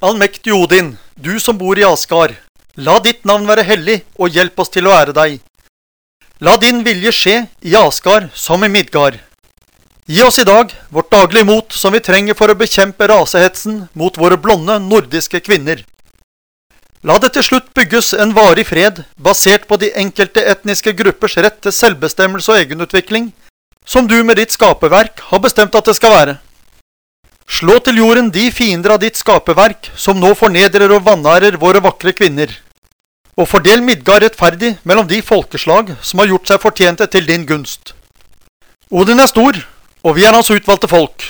allmektige Odin, du som bor i Asgard, la ditt navn være hellig, og hjelp oss til å ære deg. La din vilje skje i Asgard som i Midgard. Gi oss i dag vårt daglige mot som vi trenger for å bekjempe rasehetsen mot våre blonde nordiske kvinner. La det til slutt bygges en varig fred basert på de enkelte etniske gruppers rett til selvbestemmelse og egenutvikling, som du med ditt skaperverk har bestemt at det skal være. Slå til jorden de fiender av ditt skaperverk som nå fornedrer og vanærer våre vakre kvinner. Og fordel Midgard rettferdig mellom de folkeslag som har gjort seg fortjente til din gunst. Odin er stor, og vi er hans utvalgte folk.